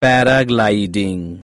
paragliding.